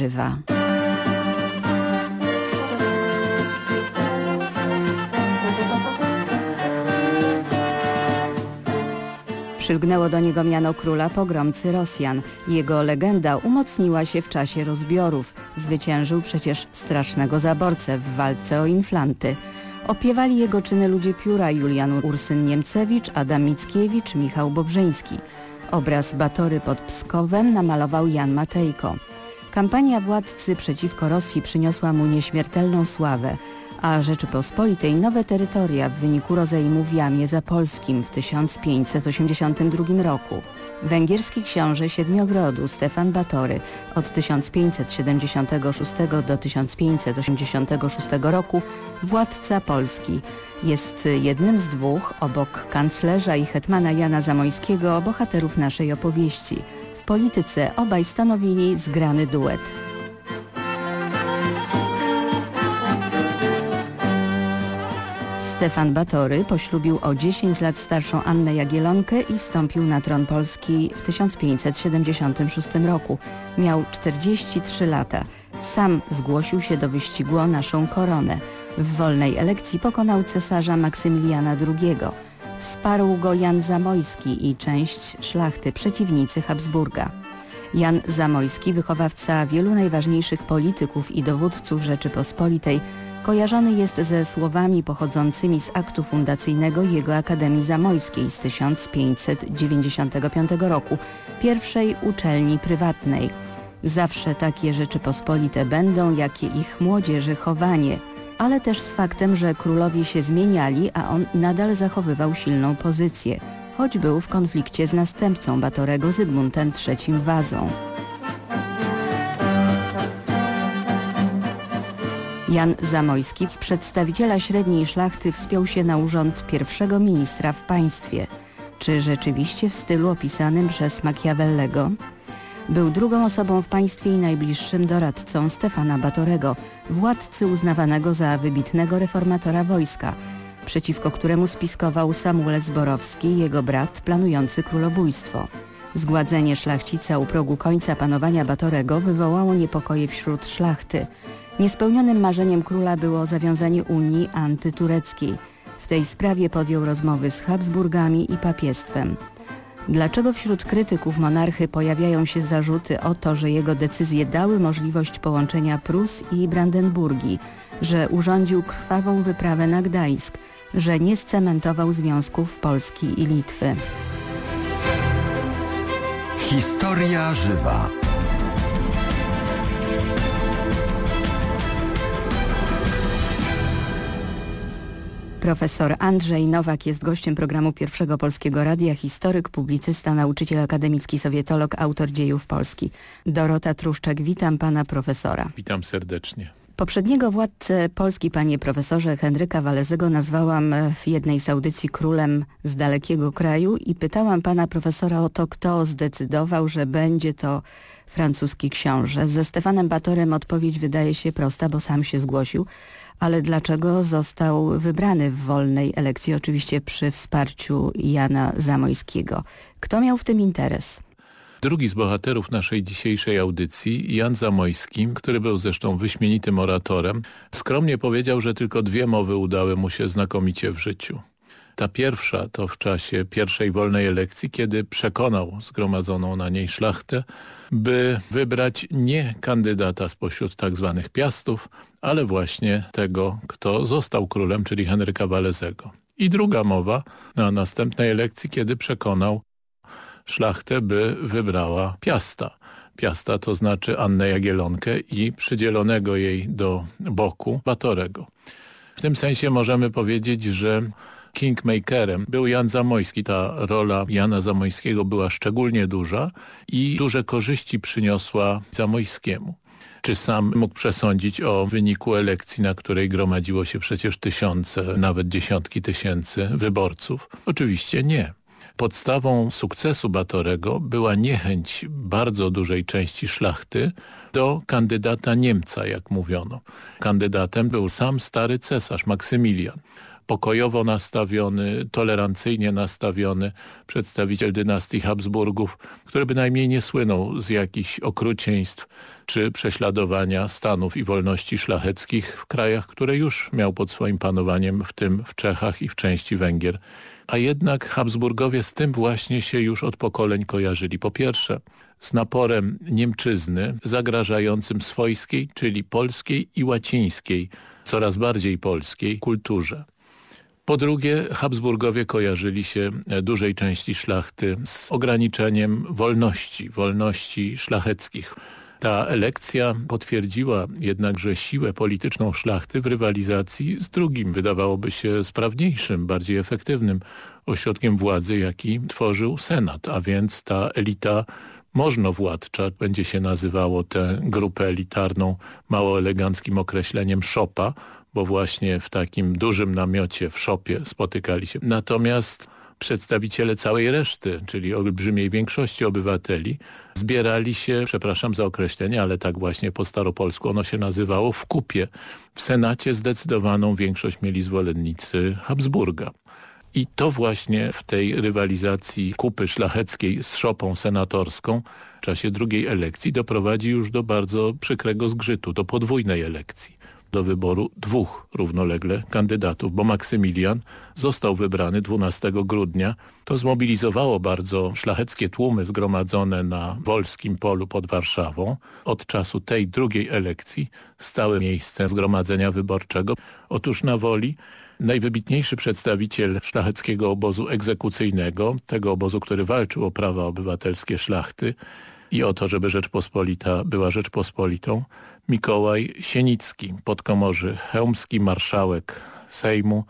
żywa. Przylgnęło do niego miano króla pogromcy Rosjan. Jego legenda umocniła się w czasie rozbiorów. Zwyciężył przecież strasznego zaborcę w walce o inflanty. Opiewali jego czyny ludzie pióra Julian Ursyn-Niemcewicz, Adam Mickiewicz, Michał Bobrzyński. Obraz Batory pod Pskowem namalował Jan Matejko. Kampania władcy przeciwko Rosji przyniosła mu nieśmiertelną sławę a Rzeczypospolitej nowe terytoria w wyniku rozejmu w Jamie Zapolskim w 1582 roku. Węgierski książę Siedmiogrodu Stefan Batory od 1576 do 1586 roku władca Polski. Jest jednym z dwóch, obok kanclerza i hetmana Jana Zamojskiego, bohaterów naszej opowieści. Polityce obaj stanowili zgrany duet. Stefan Batory poślubił o 10 lat starszą Annę Jagielonkę i wstąpił na tron Polski w 1576 roku. Miał 43 lata. Sam zgłosił się do wyścigu o naszą koronę. W wolnej elekcji pokonał cesarza Maksymiliana II. Wsparł go Jan Zamojski i część szlachty, przeciwnicy Habsburga. Jan Zamojski, wychowawca wielu najważniejszych polityków i dowódców Rzeczypospolitej, kojarzony jest ze słowami pochodzącymi z aktu fundacyjnego jego Akademii Zamojskiej z 1595 roku, pierwszej uczelni prywatnej. Zawsze takie Rzeczypospolite będą, jakie ich młodzieży chowanie, ale też z faktem, że królowie się zmieniali, a on nadal zachowywał silną pozycję, choć był w konflikcie z następcą Batorego Zygmuntem III Wazą. Jan Zamojski z przedstawiciela średniej szlachty wspiął się na urząd pierwszego ministra w państwie. Czy rzeczywiście w stylu opisanym przez Machiavellego? Był drugą osobą w państwie i najbliższym doradcą Stefana Batorego, władcy uznawanego za wybitnego reformatora wojska, przeciwko któremu spiskował Samuel Zborowski, jego brat planujący królobójstwo. Zgładzenie szlachcica u progu końca panowania Batorego wywołało niepokoje wśród szlachty. Niespełnionym marzeniem króla było zawiązanie Unii antytureckiej. W tej sprawie podjął rozmowy z Habsburgami i papiestwem. Dlaczego wśród krytyków monarchy pojawiają się zarzuty o to, że jego decyzje dały możliwość połączenia Prus i Brandenburgii, że urządził krwawą wyprawę na Gdańsk, że nie scementował związków Polski i Litwy? Historia żywa. Profesor Andrzej Nowak jest gościem programu Pierwszego Polskiego Radia, historyk, publicysta, nauczyciel akademicki, sowietolog, autor dziejów Polski. Dorota Truszczak, witam pana profesora. Witam serdecznie. Poprzedniego władcę Polski, panie profesorze Henryka Walezego, nazwałam w jednej z audycji królem z dalekiego kraju i pytałam pana profesora o to, kto zdecydował, że będzie to francuski książę. Ze Stefanem Batorem odpowiedź wydaje się prosta, bo sam się zgłosił ale dlaczego został wybrany w wolnej elekcji, oczywiście przy wsparciu Jana Zamojskiego. Kto miał w tym interes? Drugi z bohaterów naszej dzisiejszej audycji, Jan Zamojski, który był zresztą wyśmienitym oratorem, skromnie powiedział, że tylko dwie mowy udały mu się znakomicie w życiu. Ta pierwsza to w czasie pierwszej wolnej elekcji, kiedy przekonał zgromadzoną na niej szlachtę, by wybrać nie kandydata spośród tak zwanych piastów, ale właśnie tego, kto został królem, czyli Henryka Walezego. I druga mowa na następnej elekcji, kiedy przekonał szlachtę, by wybrała Piasta. Piasta to znaczy Annę Jagielonkę i przydzielonego jej do boku Batorego. W tym sensie możemy powiedzieć, że kingmakerem był Jan Zamojski. Ta rola Jana Zamojskiego była szczególnie duża i duże korzyści przyniosła Zamojskiemu. Czy sam mógł przesądzić o wyniku elekcji, na której gromadziło się przecież tysiące, nawet dziesiątki tysięcy wyborców? Oczywiście nie. Podstawą sukcesu Batorego była niechęć bardzo dużej części szlachty do kandydata Niemca, jak mówiono. Kandydatem był sam stary cesarz Maksymilian. Pokojowo nastawiony, tolerancyjnie nastawiony przedstawiciel dynastii Habsburgów, który bynajmniej nie słynął z jakichś okrucieństw czy prześladowania stanów i wolności szlacheckich w krajach, które już miał pod swoim panowaniem, w tym w Czechach i w części Węgier. A jednak Habsburgowie z tym właśnie się już od pokoleń kojarzyli. Po pierwsze, z naporem Niemczyzny zagrażającym swojskiej, czyli polskiej i łacińskiej, coraz bardziej polskiej kulturze. Po drugie, Habsburgowie kojarzyli się e, dużej części szlachty z ograniczeniem wolności, wolności szlacheckich. Ta elekcja potwierdziła jednakże siłę polityczną szlachty w rywalizacji z drugim, wydawałoby się sprawniejszym, bardziej efektywnym ośrodkiem władzy, jaki tworzył Senat, a więc ta elita możnowładcza, będzie się nazywało tę grupę elitarną mało eleganckim określeniem szopa, bo właśnie w takim dużym namiocie w szopie spotykali się. Natomiast przedstawiciele całej reszty, czyli olbrzymiej większości obywateli, zbierali się, przepraszam za określenie, ale tak właśnie po staropolsku ono się nazywało, w kupie. W Senacie zdecydowaną większość mieli zwolennicy Habsburga. I to właśnie w tej rywalizacji kupy szlacheckiej z szopą senatorską w czasie drugiej elekcji doprowadzi już do bardzo przykrego zgrzytu, do podwójnej elekcji do wyboru dwóch równolegle kandydatów, bo Maksymilian został wybrany 12 grudnia. To zmobilizowało bardzo szlacheckie tłumy zgromadzone na Wolskim Polu pod Warszawą. Od czasu tej drugiej elekcji stałe miejsce zgromadzenia wyborczego. Otóż na Woli najwybitniejszy przedstawiciel szlacheckiego obozu egzekucyjnego, tego obozu, który walczył o prawa obywatelskie szlachty i o to, żeby Rzeczpospolita była Rzeczpospolitą, Mikołaj Sienicki, podkomorzy chełmski marszałek Sejmu,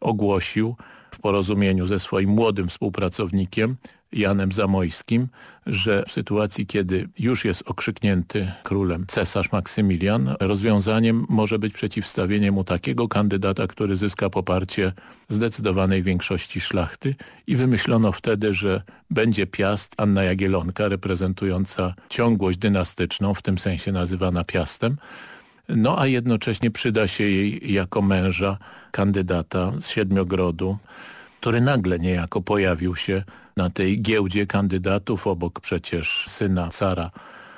ogłosił w porozumieniu ze swoim młodym współpracownikiem Janem Zamojskim, że w sytuacji, kiedy już jest okrzyknięty królem cesarz Maksymilian, rozwiązaniem może być przeciwstawienie mu takiego kandydata, który zyska poparcie zdecydowanej większości szlachty i wymyślono wtedy, że będzie Piast Anna Jagielonka reprezentująca ciągłość dynastyczną, w tym sensie nazywana Piastem, no a jednocześnie przyda się jej jako męża kandydata z Siedmiogrodu, który nagle niejako pojawił się na tej giełdzie kandydatów obok przecież syna cara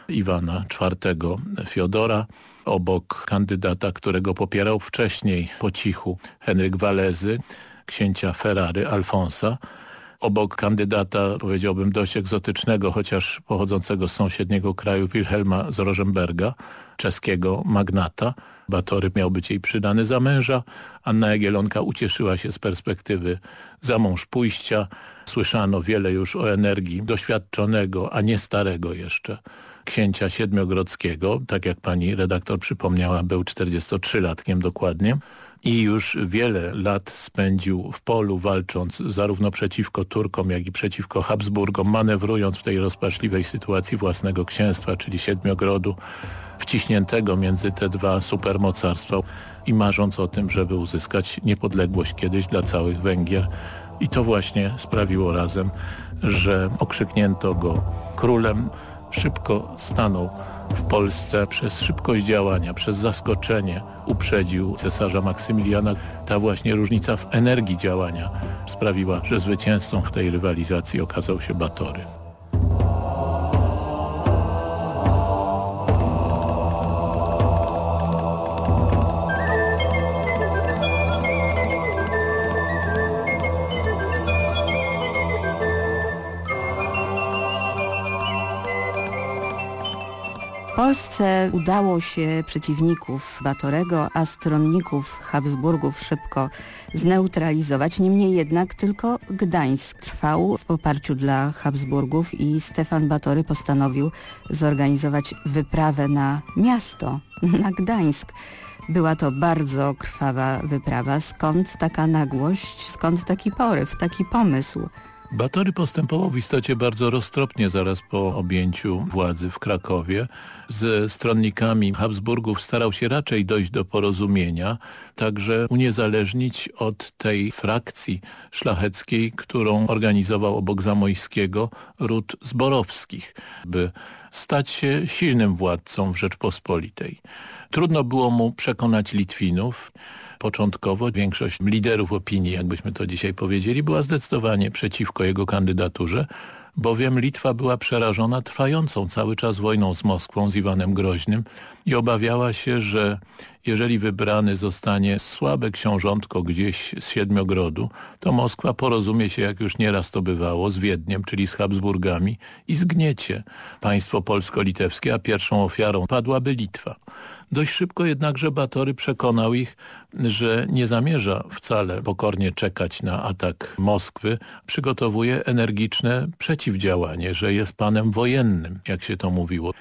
Iwana IV Fiodora, obok kandydata, którego popierał wcześniej po cichu Henryk Walezy, księcia Ferrary Alfonsa, obok kandydata, powiedziałbym, dość egzotycznego, chociaż pochodzącego z sąsiedniego kraju Wilhelma z Rożenberga, czeskiego magnata. Batory miał być jej przydany za męża. Anna Jagielonka ucieszyła się z perspektywy za mąż pójścia. Słyszano wiele już o energii doświadczonego, a nie starego jeszcze księcia Siedmiogrodzkiego. Tak jak pani redaktor przypomniała, był 43-latkiem dokładnie i już wiele lat spędził w polu walcząc zarówno przeciwko Turkom, jak i przeciwko Habsburgom, manewrując w tej rozpaczliwej sytuacji własnego księstwa, czyli Siedmiogrodu, wciśniętego między te dwa supermocarstwa i marząc o tym, żeby uzyskać niepodległość kiedyś dla całych Węgier. I to właśnie sprawiło razem, że okrzyknięto go królem, szybko stanął w Polsce przez szybkość działania, przez zaskoczenie uprzedził cesarza Maksymiliana. Ta właśnie różnica w energii działania sprawiła, że zwycięzcą w tej rywalizacji okazał się Batory. Polsce udało się przeciwników Batorego, a stronników Habsburgów szybko zneutralizować. Niemniej jednak tylko Gdańsk trwał w poparciu dla Habsburgów i Stefan Batory postanowił zorganizować wyprawę na miasto, na Gdańsk. Była to bardzo krwawa wyprawa. Skąd taka nagłość, skąd taki poryw, taki pomysł? Batory postępował w istocie bardzo roztropnie zaraz po objęciu władzy w Krakowie. Ze stronnikami Habsburgów starał się raczej dojść do porozumienia, także uniezależnić od tej frakcji szlacheckiej, którą organizował obok Zamojskiego ród Zborowskich, by stać się silnym władcą w Rzeczpospolitej. Trudno było mu przekonać Litwinów. Początkowo większość liderów opinii, jakbyśmy to dzisiaj powiedzieli, była zdecydowanie przeciwko jego kandydaturze, bowiem Litwa była przerażona trwającą cały czas wojną z Moskwą, z Iwanem Groźnym i obawiała się, że jeżeli wybrany zostanie słabe książątko gdzieś z Siedmiogrodu, to Moskwa porozumie się, jak już nieraz to bywało, z Wiedniem, czyli z Habsburgami i zgniecie państwo polsko-litewskie, a pierwszą ofiarą padłaby Litwa. Dość szybko jednakże Batory przekonał ich, że nie zamierza wcale pokornie czekać na atak Moskwy, przygotowuje energiczne przeciwdziałanie, że jest panem wojennym, jak się to mówiło.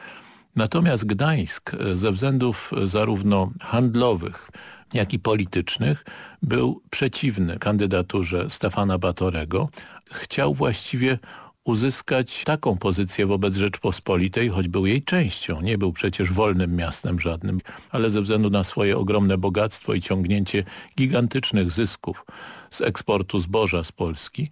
Natomiast Gdańsk ze względów zarówno handlowych, jak i politycznych był przeciwny kandydaturze Stefana Batorego. Chciał właściwie uzyskać taką pozycję wobec Rzeczpospolitej, choć był jej częścią. Nie był przecież wolnym miastem żadnym, ale ze względu na swoje ogromne bogactwo i ciągnięcie gigantycznych zysków z eksportu zboża z Polski,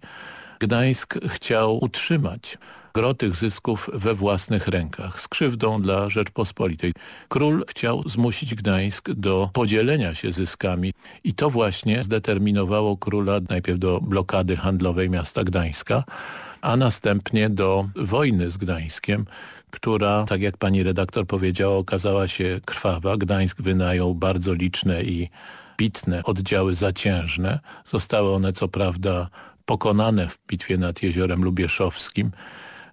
Gdańsk chciał utrzymać gro tych zysków we własnych rękach, z krzywdą dla Rzeczpospolitej. Król chciał zmusić Gdańsk do podzielenia się zyskami i to właśnie zdeterminowało króla najpierw do blokady handlowej miasta Gdańska, a następnie do wojny z Gdańskiem, która, tak jak pani redaktor powiedziała, okazała się krwawa. Gdańsk wynajął bardzo liczne i bitne oddziały zaciężne. Zostały one co prawda pokonane w bitwie nad Jeziorem Lubieszowskim,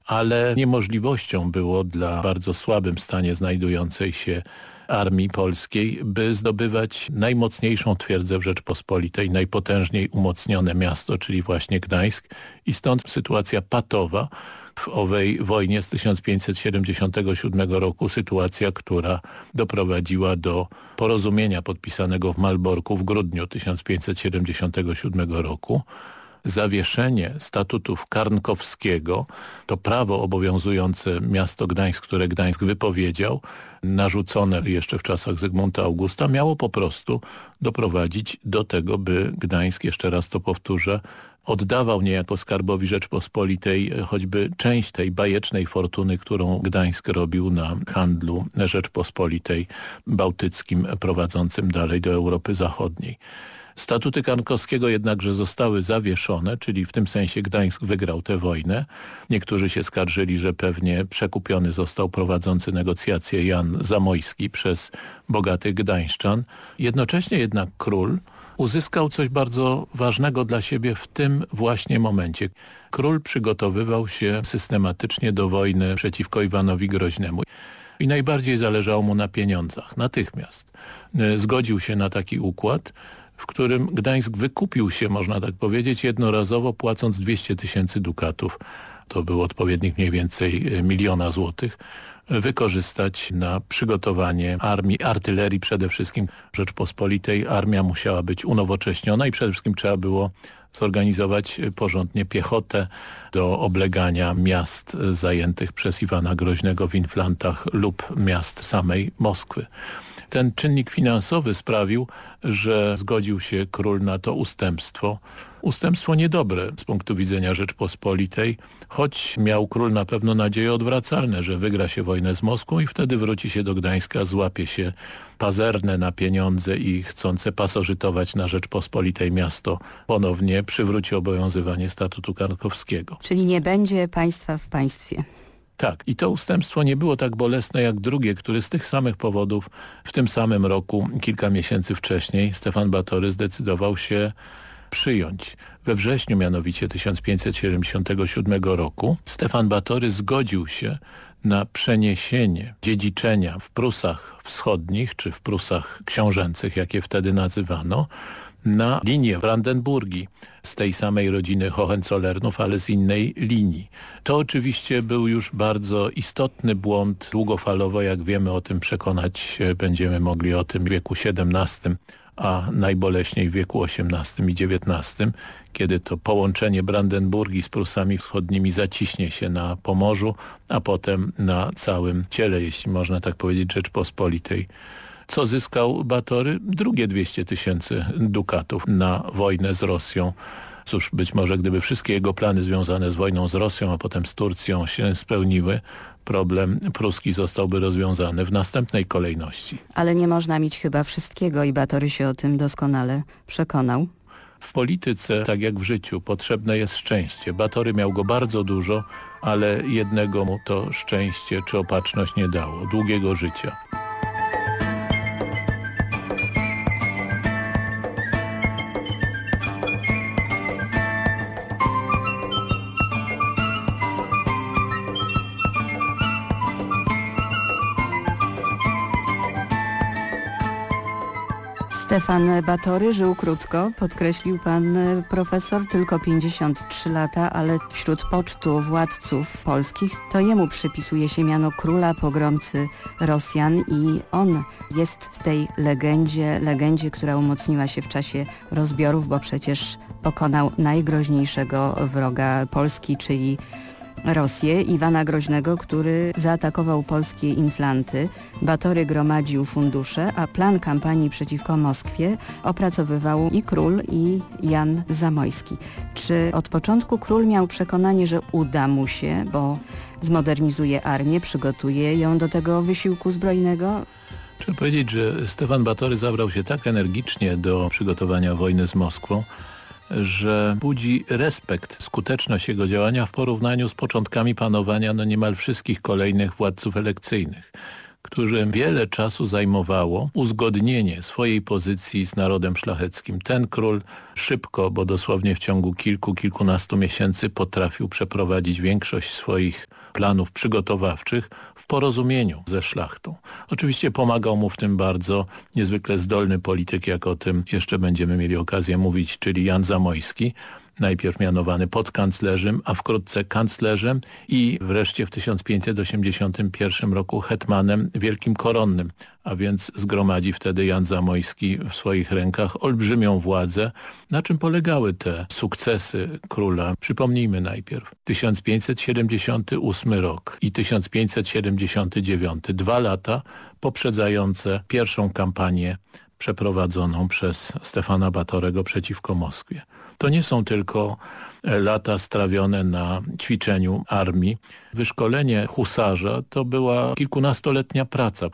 ale niemożliwością było dla bardzo słabym stanie znajdującej się armii polskiej, by zdobywać najmocniejszą twierdzę w Rzeczpospolitej, najpotężniej umocnione miasto, czyli właśnie Gdańsk. I stąd sytuacja patowa w owej wojnie z 1577 roku, sytuacja, która doprowadziła do porozumienia podpisanego w Malborku w grudniu 1577 roku, zawieszenie statutów Karnkowskiego, to prawo obowiązujące miasto Gdańsk, które Gdańsk wypowiedział, narzucone jeszcze w czasach Zygmunta Augusta, miało po prostu doprowadzić do tego, by Gdańsk, jeszcze raz to powtórzę, oddawał niejako Skarbowi Rzeczpospolitej choćby część tej bajecznej fortuny, którą Gdańsk robił na handlu Rzeczpospolitej bałtyckim prowadzącym dalej do Europy Zachodniej. Statuty Kankowskiego jednakże zostały zawieszone, czyli w tym sensie Gdańsk wygrał tę wojnę. Niektórzy się skarżyli, że pewnie przekupiony został prowadzący negocjacje Jan Zamojski przez bogatych gdańszczan. Jednocześnie jednak król uzyskał coś bardzo ważnego dla siebie w tym właśnie momencie. Król przygotowywał się systematycznie do wojny przeciwko Iwanowi Groźnemu i najbardziej zależało mu na pieniądzach, natychmiast. Zgodził się na taki układ, w którym Gdańsk wykupił się, można tak powiedzieć, jednorazowo płacąc 200 tysięcy dukatów. To był odpowiednik mniej więcej e, miliona złotych wykorzystać na przygotowanie armii, artylerii przede wszystkim Rzeczpospolitej. Armia musiała być unowocześniona i przede wszystkim trzeba było zorganizować porządnie piechotę do oblegania miast e, zajętych przez Iwana Groźnego w Inflantach lub miast samej Moskwy. Ten czynnik finansowy sprawił, że zgodził się król na to ustępstwo. Ustępstwo niedobre z punktu widzenia Rzeczpospolitej, choć miał król na pewno nadzieje odwracalne, że wygra się wojnę z Moskwą i wtedy wróci się do Gdańska, złapie się pazerne na pieniądze i chcące pasożytować na Rzeczpospolitej miasto ponownie przywróci obowiązywanie statutu karkowskiego. Czyli nie będzie państwa w państwie. Tak, i to ustępstwo nie było tak bolesne jak drugie, które z tych samych powodów w tym samym roku, kilka miesięcy wcześniej, Stefan Batory zdecydował się przyjąć. We wrześniu mianowicie 1577 roku Stefan Batory zgodził się na przeniesienie dziedziczenia w Prusach Wschodnich, czy w Prusach Książęcych, jak je wtedy nazywano, na linię Brandenburgii z tej samej rodziny Hohenzollernów, ale z innej linii. To oczywiście był już bardzo istotny błąd długofalowo, jak wiemy o tym przekonać będziemy mogli o tym w wieku XVII, a najboleśniej w wieku XVIII i XIX, kiedy to połączenie Brandenburgii z Prusami Wschodnimi zaciśnie się na Pomorzu, a potem na całym ciele, jeśli można tak powiedzieć, Rzeczpospolitej co zyskał Batory? Drugie 200 tysięcy dukatów na wojnę z Rosją. Cóż, być może gdyby wszystkie jego plany związane z wojną z Rosją, a potem z Turcją się spełniły, problem pruski zostałby rozwiązany w następnej kolejności. Ale nie można mieć chyba wszystkiego i Batory się o tym doskonale przekonał. W polityce, tak jak w życiu, potrzebne jest szczęście. Batory miał go bardzo dużo, ale jednego mu to szczęście czy opatrzność nie dało, długiego życia. Stefan Batory żył krótko, podkreślił pan e, profesor, tylko 53 lata, ale wśród pocztu władców polskich to jemu przypisuje się miano króla pogromcy Rosjan i on jest w tej legendzie, legendzie, która umocniła się w czasie rozbiorów, bo przecież pokonał najgroźniejszego wroga Polski, czyli Rosję, Iwana Groźnego, który zaatakował polskie inflanty. Batory gromadził fundusze, a plan kampanii przeciwko Moskwie opracowywał i król, i Jan Zamojski. Czy od początku król miał przekonanie, że uda mu się, bo zmodernizuje armię, przygotuje ją do tego wysiłku zbrojnego? Trzeba powiedzieć, że Stefan Batory zabrał się tak energicznie do przygotowania wojny z Moskwą, że budzi respekt skuteczność jego działania w porównaniu z początkami panowania no niemal wszystkich kolejnych władców elekcyjnych którym wiele czasu zajmowało uzgodnienie swojej pozycji z narodem szlacheckim. Ten król szybko, bo dosłownie w ciągu kilku, kilkunastu miesięcy potrafił przeprowadzić większość swoich planów przygotowawczych w porozumieniu ze szlachtą. Oczywiście pomagał mu w tym bardzo niezwykle zdolny polityk, jak o tym jeszcze będziemy mieli okazję mówić, czyli Jan Zamojski, najpierw mianowany podkanclerzem, a wkrótce kanclerzem i wreszcie w 1581 roku hetmanem wielkim koronnym, a więc zgromadzi wtedy Jan Zamojski w swoich rękach olbrzymią władzę. Na czym polegały te sukcesy króla? Przypomnijmy najpierw. 1578 rok i 1579, dwa lata poprzedzające pierwszą kampanię przeprowadzoną przez Stefana Batorego przeciwko Moskwie. To nie są tylko e, lata strawione na ćwiczeniu armii. Wyszkolenie husarza to była kilkunastoletnia praca.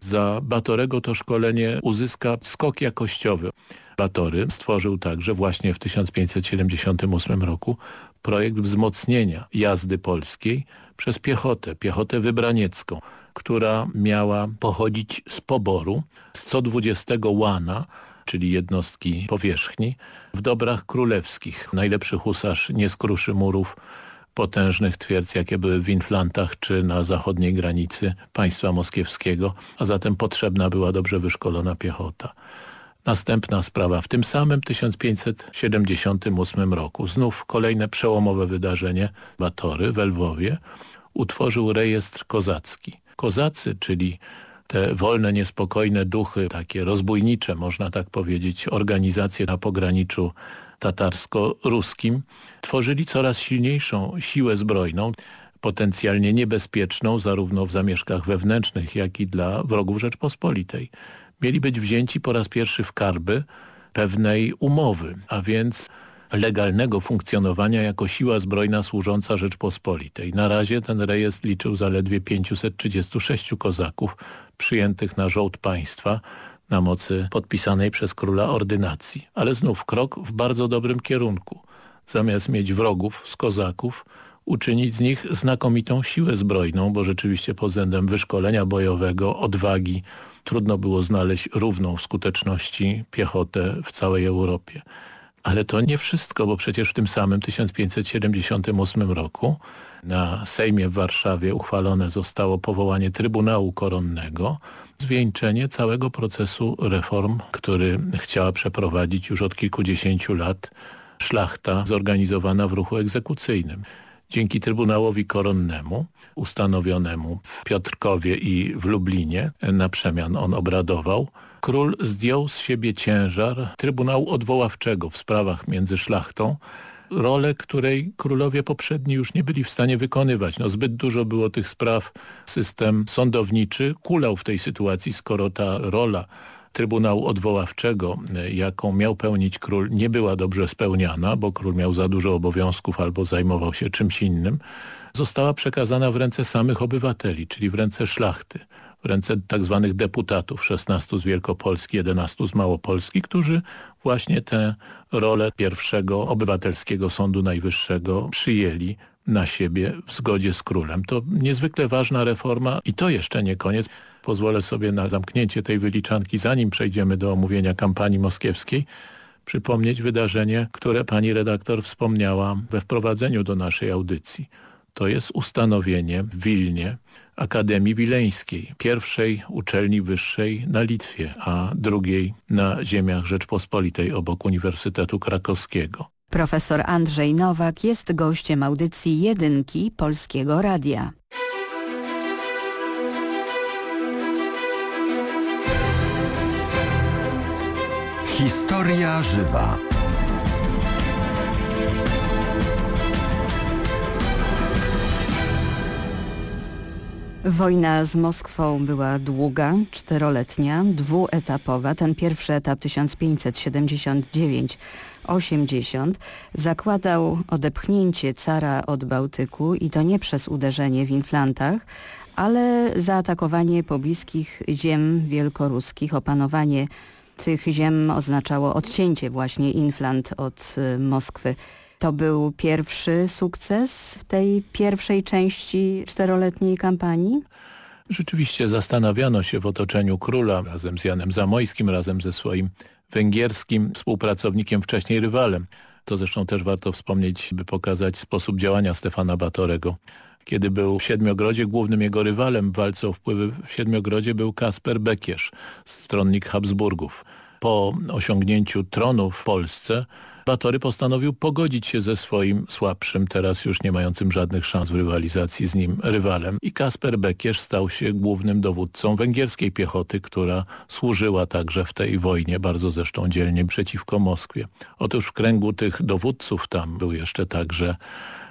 Za Batorego to szkolenie uzyska skok jakościowy. Batory stworzył także właśnie w 1578 roku projekt wzmocnienia jazdy polskiej przez piechotę, piechotę wybraniecką, która miała pochodzić z poboru z co 20 łana czyli jednostki powierzchni, w dobrach królewskich. Najlepszy husarz nie skruszy murów potężnych twierdz, jakie były w Inflantach czy na zachodniej granicy państwa moskiewskiego, a zatem potrzebna była dobrze wyszkolona piechota. Następna sprawa. W tym samym 1578 roku znów kolejne przełomowe wydarzenie Batory w Lwowie utworzył rejestr kozacki. Kozacy, czyli te wolne, niespokojne duchy, takie rozbójnicze, można tak powiedzieć, organizacje na pograniczu tatarsko-ruskim, tworzyli coraz silniejszą siłę zbrojną, potencjalnie niebezpieczną zarówno w zamieszkach wewnętrznych, jak i dla wrogów Rzeczpospolitej. Mieli być wzięci po raz pierwszy w karby pewnej umowy, a więc legalnego funkcjonowania jako siła zbrojna służąca Rzeczpospolitej. Na razie ten rejestr liczył zaledwie 536 kozaków przyjętych na żołd państwa na mocy podpisanej przez króla ordynacji. Ale znów krok w bardzo dobrym kierunku. Zamiast mieć wrogów z kozaków, uczynić z nich znakomitą siłę zbrojną, bo rzeczywiście pod względem wyszkolenia bojowego, odwagi, trudno było znaleźć równą w skuteczności piechotę w całej Europie. Ale to nie wszystko, bo przecież w tym samym 1578 roku na Sejmie w Warszawie uchwalone zostało powołanie Trybunału Koronnego, zwieńczenie całego procesu reform, który chciała przeprowadzić już od kilkudziesięciu lat szlachta zorganizowana w ruchu egzekucyjnym. Dzięki Trybunałowi Koronnemu, ustanowionemu w Piotrkowie i w Lublinie, na przemian on obradował, król zdjął z siebie ciężar Trybunału Odwoławczego w sprawach między szlachtą, rolę, której królowie poprzedni już nie byli w stanie wykonywać. No, zbyt dużo było tych spraw. System sądowniczy kulał w tej sytuacji, skoro ta rola Trybunału Odwoławczego, jaką miał pełnić król, nie była dobrze spełniana, bo król miał za dużo obowiązków albo zajmował się czymś innym. została przekazana w ręce samych obywateli, czyli w ręce szlachty ręce tak zwanych deputatów, 16 z Wielkopolski, 11 z Małopolski, którzy właśnie tę rolę pierwszego obywatelskiego Sądu Najwyższego przyjęli na siebie w zgodzie z królem. To niezwykle ważna reforma i to jeszcze nie koniec. Pozwolę sobie na zamknięcie tej wyliczanki, zanim przejdziemy do omówienia kampanii moskiewskiej, przypomnieć wydarzenie, które pani redaktor wspomniała we wprowadzeniu do naszej audycji. To jest ustanowienie w Wilnie Akademii Wileńskiej, pierwszej uczelni wyższej na Litwie, a drugiej na ziemiach Rzeczpospolitej obok Uniwersytetu Krakowskiego. Profesor Andrzej Nowak jest gościem audycji Jedynki Polskiego Radia. Historia żywa. Wojna z Moskwą była długa, czteroletnia, dwuetapowa. Ten pierwszy etap 1579-80 zakładał odepchnięcie cara od Bałtyku i to nie przez uderzenie w Inflantach, ale zaatakowanie pobliskich ziem wielkoruskich, opanowanie tych ziem oznaczało odcięcie właśnie Inflant od y, Moskwy. To był pierwszy sukces w tej pierwszej części czteroletniej kampanii? Rzeczywiście zastanawiano się w otoczeniu króla razem z Janem Zamojskim, razem ze swoim węgierskim współpracownikiem, wcześniej rywalem. To zresztą też warto wspomnieć, by pokazać sposób działania Stefana Batorego. Kiedy był w Siedmiogrodzie, głównym jego rywalem w walce o wpływy w Siedmiogrodzie był Kasper Bekierz, stronnik Habsburgów. Po osiągnięciu tronu w Polsce Batory postanowił pogodzić się ze swoim słabszym, teraz już nie mającym żadnych szans w rywalizacji z nim rywalem i Kasper Bekierz stał się głównym dowódcą węgierskiej piechoty, która służyła także w tej wojnie, bardzo zresztą dzielnie przeciwko Moskwie. Otóż w kręgu tych dowódców tam był jeszcze także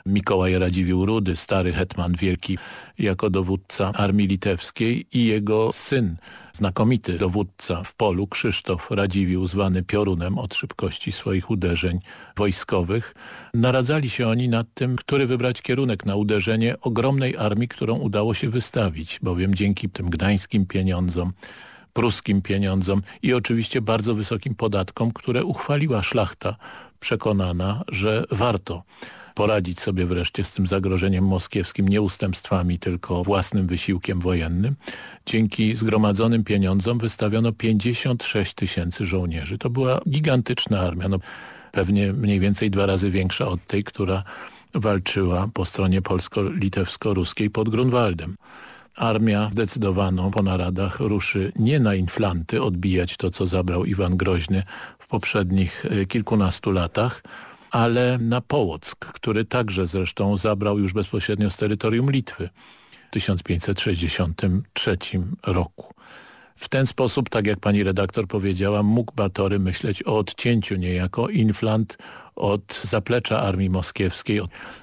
Mikołaj Radziwiłł Rudy, stary hetman wielki jako dowódca armii litewskiej i jego syn, znakomity dowódca w polu, Krzysztof Radziwiłł, zwany Piorunem od szybkości swoich uderzeń wojskowych. Naradzali się oni nad tym, który wybrać kierunek na uderzenie ogromnej armii, którą udało się wystawić, bowiem dzięki tym gdańskim pieniądzom pruskim pieniądzom i oczywiście bardzo wysokim podatkom, które uchwaliła szlachta przekonana, że warto poradzić sobie wreszcie z tym zagrożeniem moskiewskim nie ustępstwami, tylko własnym wysiłkiem wojennym. Dzięki zgromadzonym pieniądzom wystawiono 56 tysięcy żołnierzy. To była gigantyczna armia, no, pewnie mniej więcej dwa razy większa od tej, która walczyła po stronie polsko-litewsko-ruskiej pod Grunwaldem. Armia zdecydowano po naradach ruszy nie na inflanty odbijać to, co zabrał Iwan Groźny w poprzednich e, kilkunastu latach, ale na Połock, który także zresztą zabrał już bezpośrednio z terytorium Litwy w 1563 roku. W ten sposób, tak jak pani redaktor powiedziała, mógł Batory myśleć o odcięciu niejako Inflant od zaplecza armii moskiewskiej.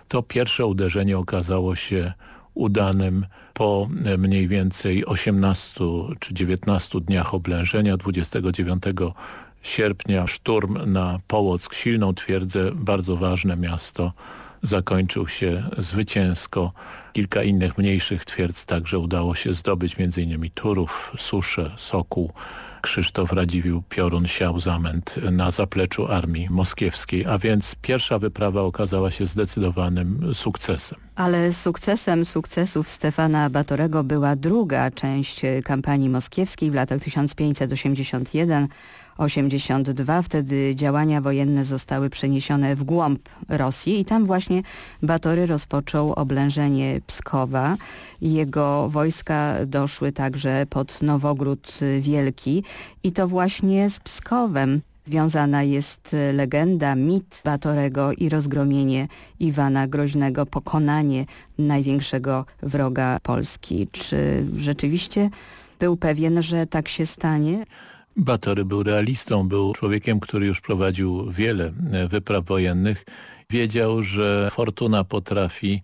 To pierwsze uderzenie okazało się udanym po mniej więcej 18 czy 19 dniach oblężenia 29 sierpnia szturm na Połock, silną twierdzę, bardzo ważne miasto, zakończył się zwycięsko. Kilka innych mniejszych twierdz także udało się zdobyć, m.in. Turów, Susze, Sokół, Krzysztof Radziwił, Piorun, Siał, Zamęt na zapleczu armii moskiewskiej, a więc pierwsza wyprawa okazała się zdecydowanym sukcesem. Ale sukcesem sukcesów Stefana Batorego była druga część kampanii moskiewskiej w latach 1581 82. Wtedy działania wojenne zostały przeniesione w głąb Rosji i tam właśnie Batory rozpoczął oblężenie Pskowa. Jego wojska doszły także pod Nowogród Wielki i to właśnie z Pskowem związana jest legenda, mit Batorego i rozgromienie Iwana Groźnego, pokonanie największego wroga Polski. Czy rzeczywiście był pewien, że tak się stanie? Batory był realistą, był człowiekiem, który już prowadził wiele e, wypraw wojennych. Wiedział, że fortuna potrafi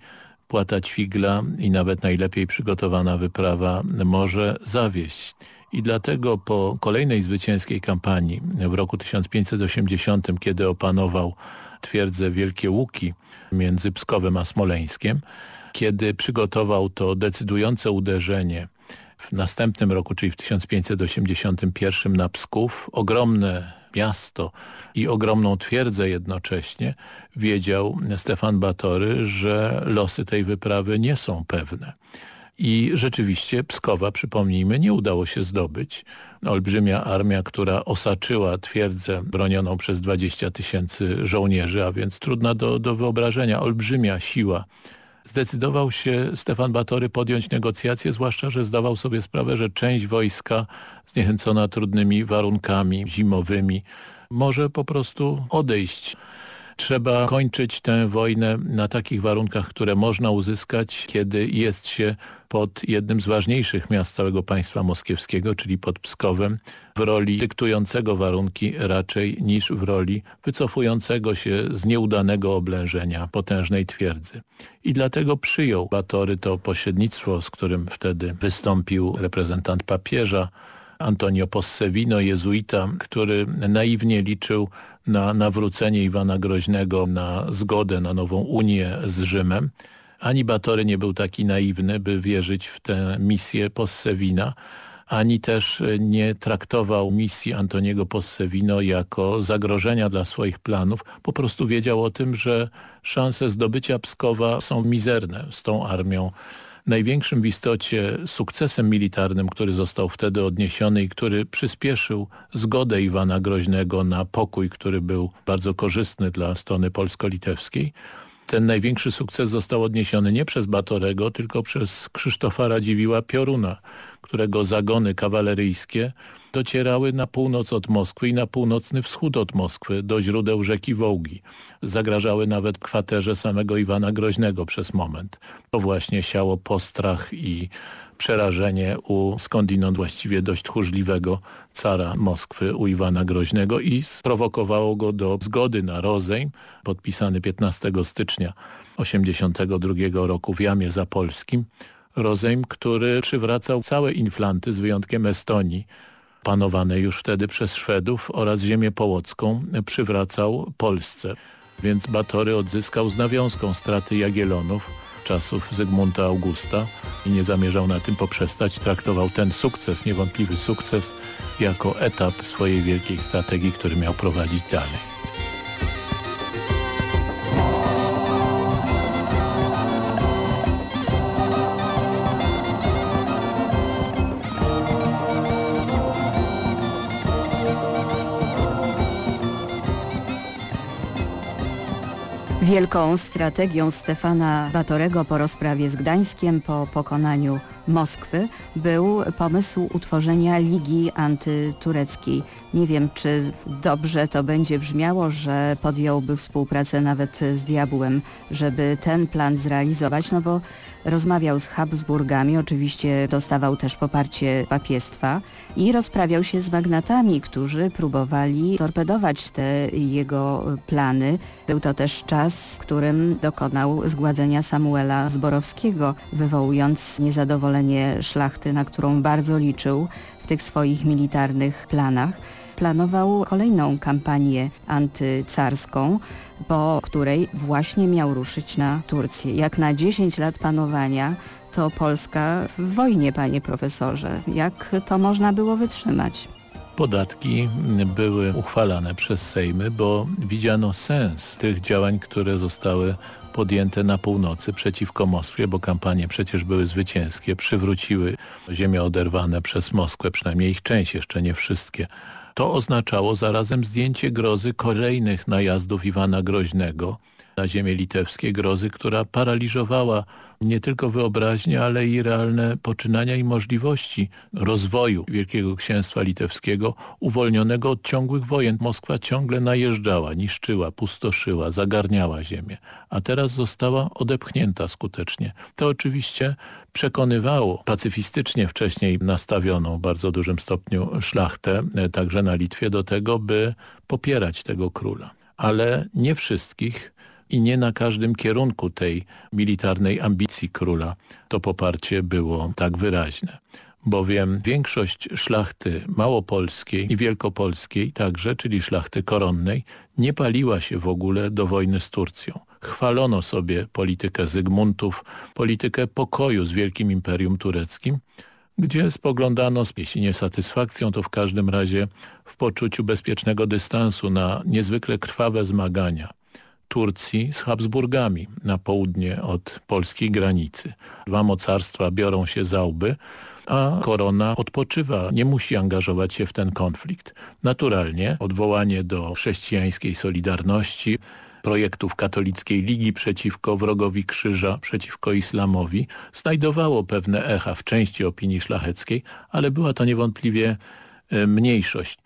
płatać figla i nawet najlepiej przygotowana wyprawa może zawieść. I dlatego po kolejnej zwycięskiej kampanii w roku 1580, kiedy opanował twierdzę Wielkie Łuki między Pskowem a Smoleńskiem, kiedy przygotował to decydujące uderzenie w następnym roku, czyli w 1581 na Psków, ogromne miasto i ogromną twierdzę jednocześnie, wiedział Stefan Batory, że losy tej wyprawy nie są pewne. I rzeczywiście Pskowa, przypomnijmy, nie udało się zdobyć. Olbrzymia armia, która osaczyła twierdzę bronioną przez 20 tysięcy żołnierzy, a więc trudna do, do wyobrażenia, olbrzymia siła zdecydował się Stefan Batory podjąć negocjacje, zwłaszcza, że zdawał sobie sprawę, że część wojska zniechęcona trudnymi warunkami zimowymi może po prostu odejść. Trzeba kończyć tę wojnę na takich warunkach, które można uzyskać, kiedy jest się pod jednym z ważniejszych miast całego państwa moskiewskiego, czyli pod Pskowem, w roli dyktującego warunki raczej niż w roli wycofującego się z nieudanego oblężenia potężnej twierdzy. I dlatego przyjął Batory to pośrednictwo, z którym wtedy wystąpił reprezentant papieża, Antonio Possevino, jezuita, który naiwnie liczył na nawrócenie Iwana Groźnego, na zgodę na nową unię z Rzymem. Ani Batory nie był taki naiwny, by wierzyć w tę misję Possevina, ani też nie traktował misji Antoniego Possevino jako zagrożenia dla swoich planów. Po prostu wiedział o tym, że szanse zdobycia Pskowa są mizerne z tą armią. Największym w istocie sukcesem militarnym, który został wtedy odniesiony i który przyspieszył zgodę Iwana Groźnego na pokój, który był bardzo korzystny dla strony polsko-litewskiej, ten największy sukces został odniesiony nie przez Batorego, tylko przez Krzysztofa Radziwiła Pioruna, którego zagony kawaleryjskie docierały na północ od Moskwy i na północny wschód od Moskwy do źródeł rzeki Wołgi. Zagrażały nawet kwaterze samego Iwana Groźnego przez moment. To właśnie siało postrach i przerażenie u skądinąd właściwie dość tchórzliwego cara Moskwy, u Iwana Groźnego i sprowokowało go do zgody na rozejm podpisany 15 stycznia 1982 roku w Jamie Zapolskim. Rozejm, który przywracał całe inflanty z wyjątkiem Estonii, panowane już wtedy przez Szwedów oraz ziemię połocką przywracał Polsce. Więc Batory odzyskał z nawiązką straty Jagielonów, czasów Zygmunta Augusta i nie zamierzał na tym poprzestać. Traktował ten sukces, niewątpliwy sukces, jako etap swojej wielkiej strategii, który miał prowadzić dalej. Wielką strategią Stefana Batorego po rozprawie z Gdańskiem po pokonaniu Moskwy był pomysł utworzenia Ligi Antytureckiej. Nie wiem, czy dobrze to będzie brzmiało, że podjąłby współpracę nawet z diabłem, żeby ten plan zrealizować, no bo rozmawiał z Habsburgami, oczywiście dostawał też poparcie papiestwa i rozprawiał się z magnatami, którzy próbowali torpedować te jego plany. Był to też czas, w którym dokonał zgładzenia Samuela Zborowskiego, wywołując niezadowolenie szlachty, na którą bardzo liczył tych swoich militarnych planach planował kolejną kampanię antycarską, po której właśnie miał ruszyć na Turcję. Jak na 10 lat panowania to Polska w wojnie, panie profesorze. Jak to można było wytrzymać? Podatki były uchwalane przez Sejmy, bo widziano sens tych działań, które zostały podjęte na północy przeciwko Moskwie, bo kampanie przecież były zwycięskie, przywróciły ziemię oderwane przez Moskwę, przynajmniej ich część, jeszcze nie wszystkie. To oznaczało zarazem zdjęcie grozy kolejnych najazdów Iwana Groźnego na ziemię litewskie, grozy, która paraliżowała nie tylko wyobraźnię, ale i realne poczynania i możliwości rozwoju Wielkiego Księstwa Litewskiego uwolnionego od ciągłych wojen. Moskwa ciągle najeżdżała, niszczyła, pustoszyła, zagarniała ziemię, a teraz została odepchnięta skutecznie. To oczywiście przekonywało pacyfistycznie wcześniej nastawioną w bardzo dużym stopniu szlachtę, e, także na Litwie, do tego, by popierać tego króla. Ale nie wszystkich i nie na każdym kierunku tej militarnej ambicji króla to poparcie było tak wyraźne bowiem większość szlachty małopolskiej i wielkopolskiej także, czyli szlachty koronnej, nie paliła się w ogóle do wojny z Turcją. chwalono sobie politykę Zygmuntów, politykę pokoju z Wielkim Imperium Tureckim, gdzie spoglądano, jeśli nie satysfakcją, to w każdym razie w poczuciu bezpiecznego dystansu na niezwykle krwawe zmagania Turcji z Habsburgami na południe od polskiej granicy. Dwa mocarstwa biorą się za łby, a korona odpoczywa, nie musi angażować się w ten konflikt. Naturalnie odwołanie do chrześcijańskiej solidarności, projektów katolickiej Ligi przeciwko wrogowi krzyża, przeciwko islamowi, znajdowało pewne echa w części opinii szlacheckiej, ale była to niewątpliwie e, mniejszość.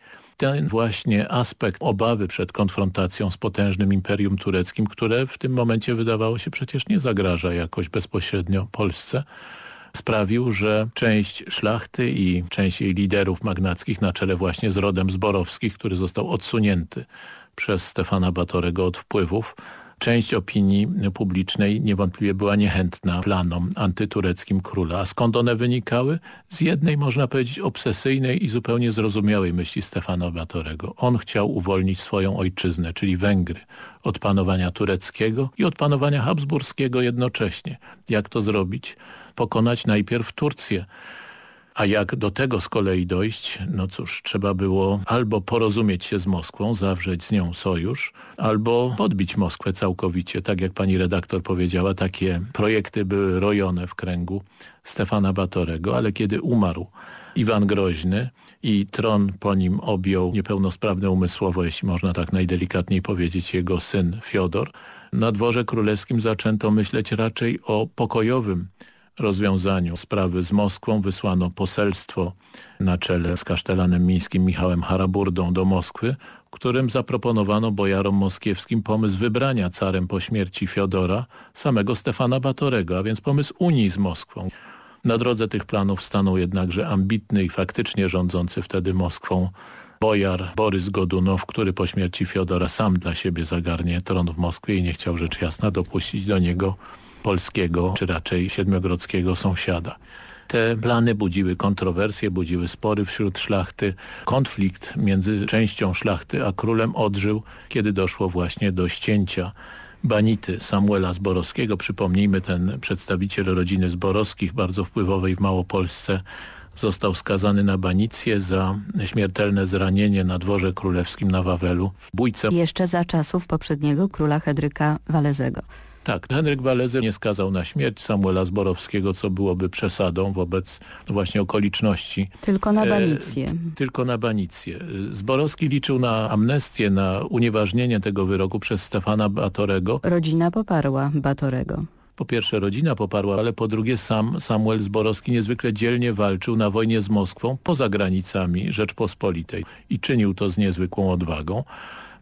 Ten właśnie aspekt obawy przed konfrontacją z potężnym imperium tureckim, które w tym momencie wydawało się przecież nie zagraża jakoś bezpośrednio Polsce, sprawił, że część szlachty i część jej liderów magnackich na czele właśnie z rodem Zborowskich, który został odsunięty przez Stefana Batorego od wpływów, część opinii publicznej niewątpliwie była niechętna planom antytureckim króla. A skąd one wynikały? Z jednej, można powiedzieć, obsesyjnej i zupełnie zrozumiałej myśli Stefana Batorego. On chciał uwolnić swoją ojczyznę, czyli Węgry, od panowania tureckiego i od panowania habsburskiego jednocześnie. Jak to zrobić? Pokonać najpierw Turcję, a jak do tego z kolei dojść? No cóż, trzeba było albo porozumieć się z Moskwą, zawrzeć z nią sojusz, albo podbić Moskwę całkowicie. Tak jak pani redaktor powiedziała, takie projekty były rojone w kręgu Stefana Batorego, ale kiedy umarł Iwan Groźny i tron po nim objął niepełnosprawny umysłowo, jeśli można tak najdelikatniej powiedzieć, jego syn Fiodor, na dworze królewskim zaczęto myśleć raczej o pokojowym rozwiązaniu sprawy z Moskwą wysłano poselstwo na czele z kasztelanem mińskim Michałem Haraburdą do Moskwy, w którym zaproponowano bojarom moskiewskim pomysł wybrania carem po śmierci Fiodora samego Stefana Batorego, a więc pomysł Unii z Moskwą. Na drodze tych planów stanął jednakże ambitny i faktycznie rządzący wtedy Moskwą bojar Borys Godunow, który po śmierci Fiodora sam dla siebie zagarnie tron w Moskwie i nie chciał rzecz jasna dopuścić do niego polskiego, czy raczej siedmiogrodzkiego sąsiada. Te plany budziły kontrowersje, budziły spory wśród szlachty. Konflikt między częścią szlachty a królem odżył, kiedy doszło właśnie do ścięcia Banity Samuela Zborowskiego. Przypomnijmy, ten przedstawiciel rodziny Zborowskich, bardzo wpływowej w Małopolsce, został skazany na banicję za śmiertelne zranienie na dworze królewskim na Wawelu w bójce. Jeszcze za czasów poprzedniego króla Hedryka Walezego. Tak, Henryk Walezy nie skazał na śmierć Samuela Zborowskiego, co byłoby przesadą wobec właśnie okoliczności. Tylko na e, banicję. E, tylko na banicję. Zborowski liczył na amnestię, na unieważnienie tego wyroku przez Stefana Batorego. Rodzina poparła Batorego. Po pierwsze rodzina poparła, ale po drugie sam Samuel Zborowski niezwykle dzielnie walczył na wojnie z Moskwą poza granicami Rzeczpospolitej i czynił to z niezwykłą odwagą.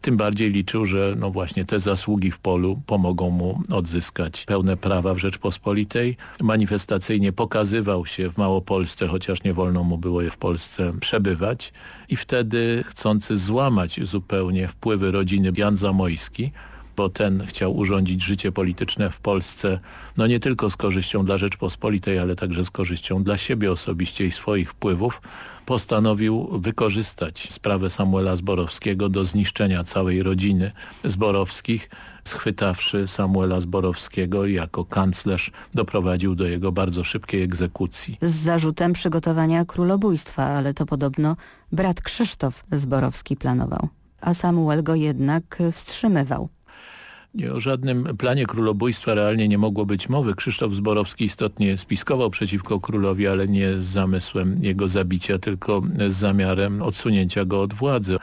Tym bardziej liczył, że no właśnie te zasługi w polu pomogą mu odzyskać pełne prawa w Rzeczpospolitej. Manifestacyjnie pokazywał się w Małopolsce, chociaż nie wolno mu było je w Polsce przebywać. I wtedy chcący złamać zupełnie wpływy rodziny Jan Zamojski, bo ten chciał urządzić życie polityczne w Polsce, no nie tylko z korzyścią dla Rzeczpospolitej, ale także z korzyścią dla siebie osobiście i swoich wpływów, postanowił wykorzystać sprawę Samuela Zborowskiego do zniszczenia całej rodziny Zborowskich, schwytawszy Samuela Zborowskiego jako kanclerz doprowadził do jego bardzo szybkiej egzekucji. Z zarzutem przygotowania królobójstwa, ale to podobno brat Krzysztof Zborowski planował, a Samuel go jednak wstrzymywał. Nie, o żadnym planie królobójstwa realnie nie mogło być mowy. Krzysztof Zborowski istotnie spiskował przeciwko królowi, ale nie z zamysłem jego zabicia, tylko z zamiarem odsunięcia go od władzy.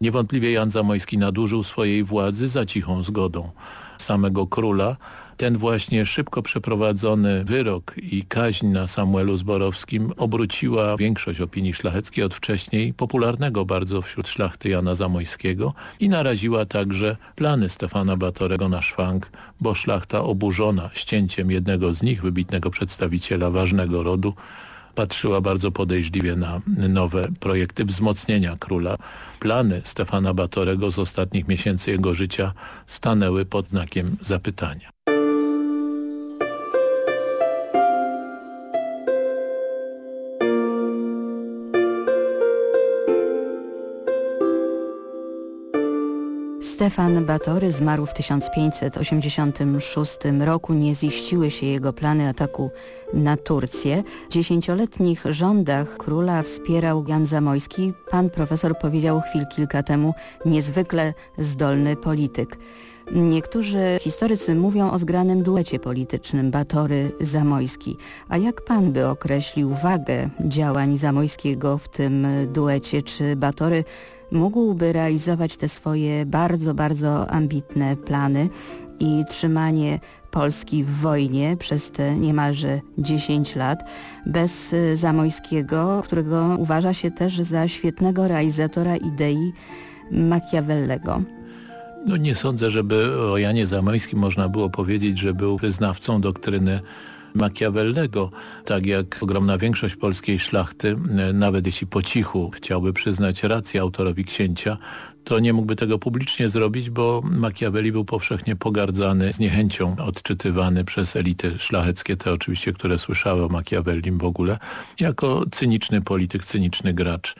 Niewątpliwie Jan Zamojski nadużył swojej władzy za cichą zgodą samego króla, ten właśnie szybko przeprowadzony wyrok i kaźń na Samuelu Zborowskim obróciła większość opinii szlacheckiej od wcześniej popularnego bardzo wśród szlachty Jana Zamojskiego i naraziła także plany Stefana Batorego na szwank, bo szlachta oburzona ścięciem jednego z nich, wybitnego przedstawiciela ważnego rodu, patrzyła bardzo podejrzliwie na nowe projekty wzmocnienia króla. Plany Stefana Batorego z ostatnich miesięcy jego życia stanęły pod znakiem zapytania. Stefan Batory zmarł w 1586 roku. Nie ziściły się jego plany ataku na Turcję. W dziesięcioletnich rządach króla wspierał Jan Zamojski. Pan profesor powiedział chwil kilka temu niezwykle zdolny polityk. Niektórzy historycy mówią o zgranym duecie politycznym Batory-Zamojski. A jak pan by określił wagę działań Zamojskiego w tym duecie? Czy Batory mógłby realizować te swoje bardzo, bardzo ambitne plany i trzymanie Polski w wojnie przez te niemalże 10 lat bez Zamojskiego, którego uważa się też za świetnego realizatora idei Machiavellego. No nie sądzę, żeby o Janie Zamojskim można było powiedzieć, że był wyznawcą doktryny Machiavellego, tak jak ogromna większość polskiej szlachty, nawet jeśli po cichu chciałby przyznać rację autorowi księcia, to nie mógłby tego publicznie zrobić, bo Machiavelli był powszechnie pogardzany, z niechęcią odczytywany przez elity szlacheckie, te oczywiście, które słyszały o Machiavellim w ogóle, jako cyniczny polityk, cyniczny gracz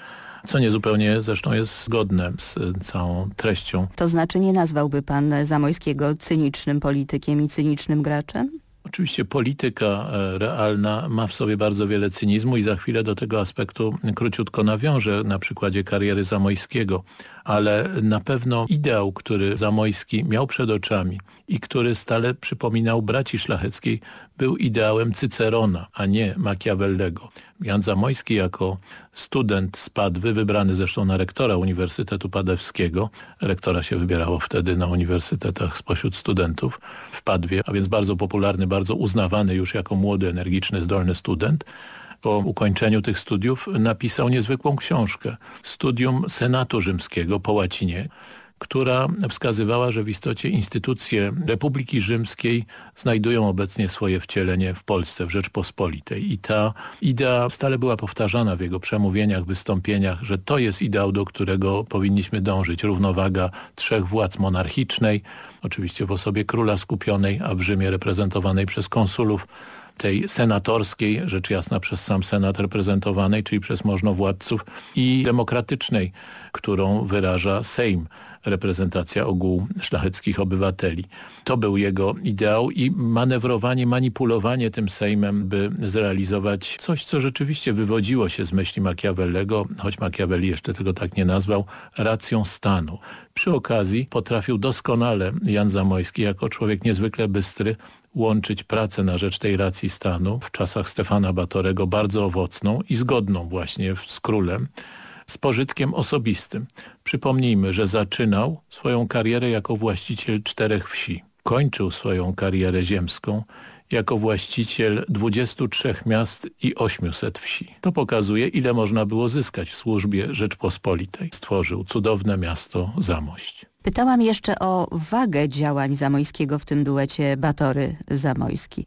co niezupełnie zresztą jest zgodne z całą treścią. To znaczy nie nazwałby pan Zamojskiego cynicznym politykiem i cynicznym graczem? Oczywiście polityka e, realna ma w sobie bardzo wiele cynizmu i za chwilę do tego aspektu króciutko nawiążę na przykładzie kariery Zamojskiego, ale na pewno ideał, który Zamojski miał przed oczami i który stale przypominał braci szlacheckiej, był ideałem Cycerona, a nie Machiavellego. Jan Zamojski jako student z Padwy, wybrany zresztą na rektora Uniwersytetu Padewskiego, rektora się wybierało wtedy na uniwersytetach spośród studentów w Padwie, a więc bardzo popularny, bardzo uznawany już jako młody, energiczny, zdolny student, po ukończeniu tych studiów napisał niezwykłą książkę. Studium Senatu Rzymskiego po łacinie która wskazywała, że w istocie instytucje Republiki Rzymskiej znajdują obecnie swoje wcielenie w Polsce, w Rzeczpospolitej. I ta idea stale była powtarzana w jego przemówieniach, wystąpieniach, że to jest ideał, do którego powinniśmy dążyć. Równowaga trzech władz monarchicznej, oczywiście w osobie króla skupionej, a w Rzymie reprezentowanej przez konsulów, tej senatorskiej, rzecz jasna przez sam senat reprezentowanej, czyli przez możnowładców i demokratycznej, którą wyraża Sejm reprezentacja ogółu szlacheckich obywateli. To był jego ideał i manewrowanie, manipulowanie tym Sejmem, by zrealizować coś, co rzeczywiście wywodziło się z myśli Machiavellego, choć Machiavelli jeszcze tego tak nie nazwał, racją stanu. Przy okazji potrafił doskonale Jan Zamojski, jako człowiek niezwykle bystry, łączyć pracę na rzecz tej racji stanu w czasach Stefana Batorego bardzo owocną i zgodną właśnie z królem, z pożytkiem osobistym. Przypomnijmy, że zaczynał swoją karierę jako właściciel czterech wsi. Kończył swoją karierę ziemską jako właściciel 23 miast i 800 wsi. To pokazuje, ile można było zyskać w służbie Rzeczpospolitej. Stworzył cudowne miasto Zamość. Pytałam jeszcze o wagę działań Zamojskiego w tym duecie Batory-Zamojski.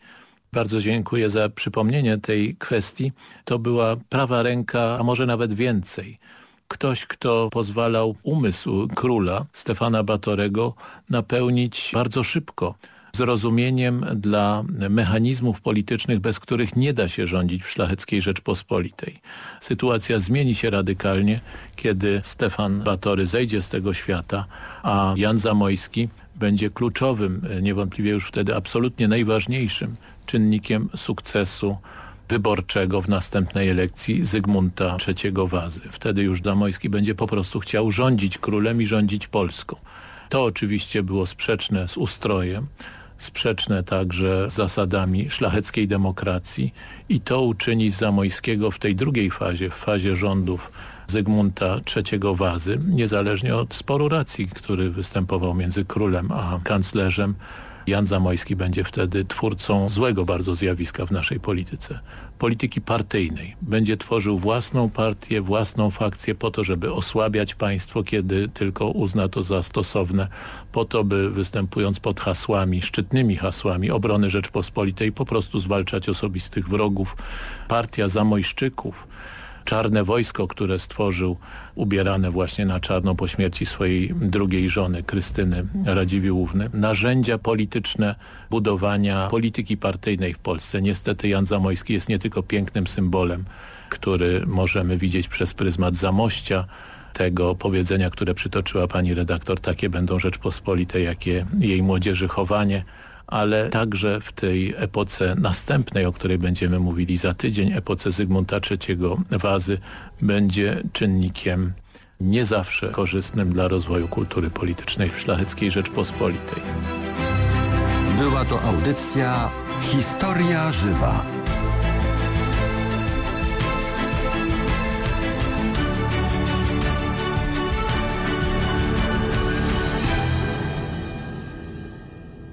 Bardzo dziękuję za przypomnienie tej kwestii. To była prawa ręka, a może nawet więcej ktoś, kto pozwalał umysł króla Stefana Batorego napełnić bardzo szybko zrozumieniem dla mechanizmów politycznych, bez których nie da się rządzić w szlacheckiej Rzeczpospolitej. Sytuacja zmieni się radykalnie, kiedy Stefan Batory zejdzie z tego świata, a Jan Zamojski będzie kluczowym, niewątpliwie już wtedy absolutnie najważniejszym czynnikiem sukcesu wyborczego w następnej elekcji Zygmunta III Wazy. Wtedy już Zamojski będzie po prostu chciał rządzić królem i rządzić Polską. To oczywiście było sprzeczne z ustrojem, sprzeczne także z zasadami szlacheckiej demokracji i to uczyni Zamojskiego w tej drugiej fazie, w fazie rządów Zygmunta III Wazy, niezależnie od sporu racji, który występował między królem a kanclerzem, Jan Zamojski będzie wtedy twórcą złego bardzo zjawiska w naszej polityce. Polityki partyjnej. Będzie tworzył własną partię, własną fakcję po to, żeby osłabiać państwo, kiedy tylko uzna to za stosowne, po to, by występując pod hasłami, szczytnymi hasłami obrony Rzeczpospolitej, po prostu zwalczać osobistych wrogów. Partia Zamojszczyków, czarne wojsko, które stworzył, ubierane właśnie na czarno po śmierci swojej drugiej żony, Krystyny Radziwiłłówny. Narzędzia polityczne budowania polityki partyjnej w Polsce. Niestety Jan Zamojski jest nie tylko pięknym symbolem, który możemy widzieć przez pryzmat Zamościa, tego powiedzenia, które przytoczyła pani redaktor, takie będą Rzeczpospolite, jakie jej młodzieży chowanie, ale także w tej epoce następnej, o której będziemy mówili za tydzień, epoce Zygmunta III Wazy, będzie czynnikiem nie zawsze korzystnym dla rozwoju kultury politycznej w szlacheckiej Rzeczpospolitej. Była to audycja Historia Żywa.